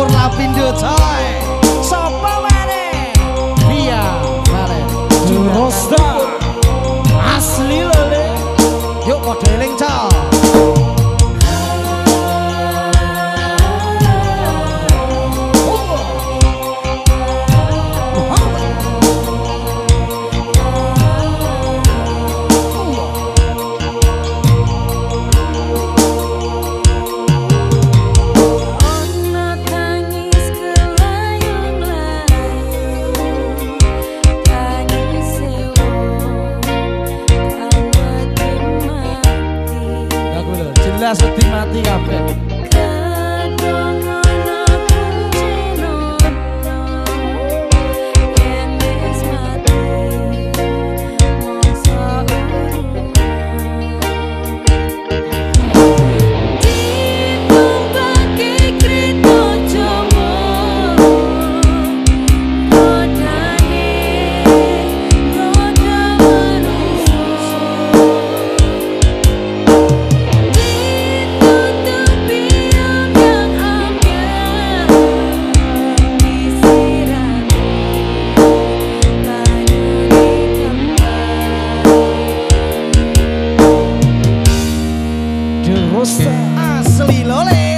campur lapindo time. las últimas días. Rosa Asli ah, Lole